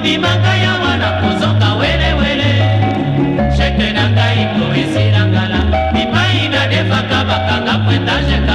mobima ngai ya mwana kozoka welewele sheke na ngai koesilangala mipai nadefaka bakanga pwetage